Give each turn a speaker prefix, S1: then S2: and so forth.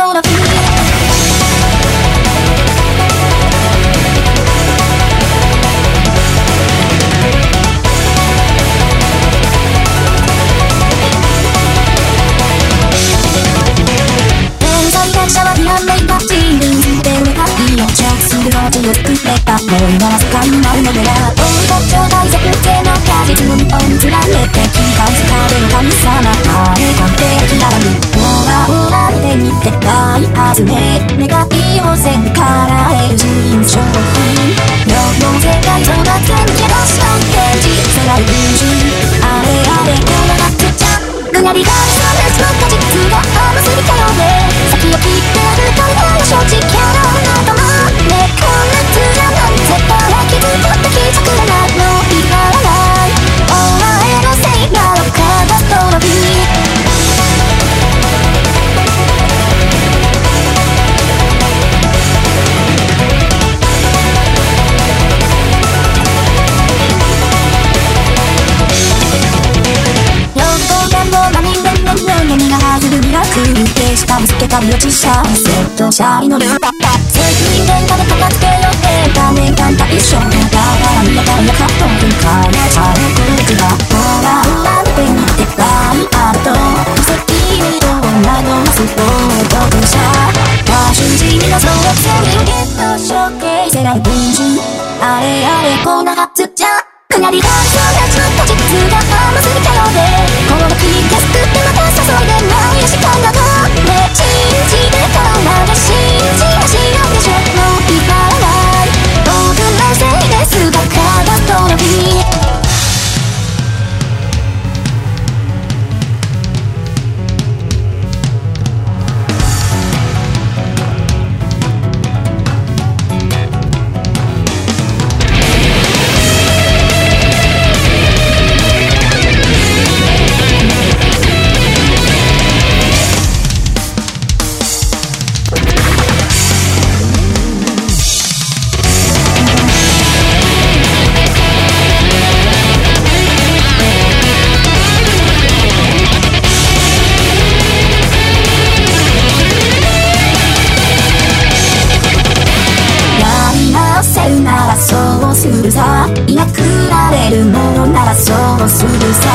S1: そうだ天才電車はひらめいた。チームで願いをチェックする路地を作ればもう今は世界になるのでは大発明願いを線から得る人商品世の世界とが全部出した現実世界宇宙あれあれこの夏ちゃ。ぐなりがい。かもつけた命者セット車に乗る責任伝家で片付けよって画面簡単一緒だから見えたらやかっと分解ちゃう空気がほらなんて見てたいあと責任となどスポートと車多種地味な総力戦ゲットショーケース世代分身あれあれこんなはずじゃかなりがそうするさ